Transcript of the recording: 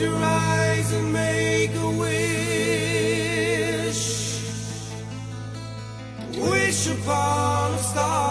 Close your eyes and make a wish. Wish upon a star.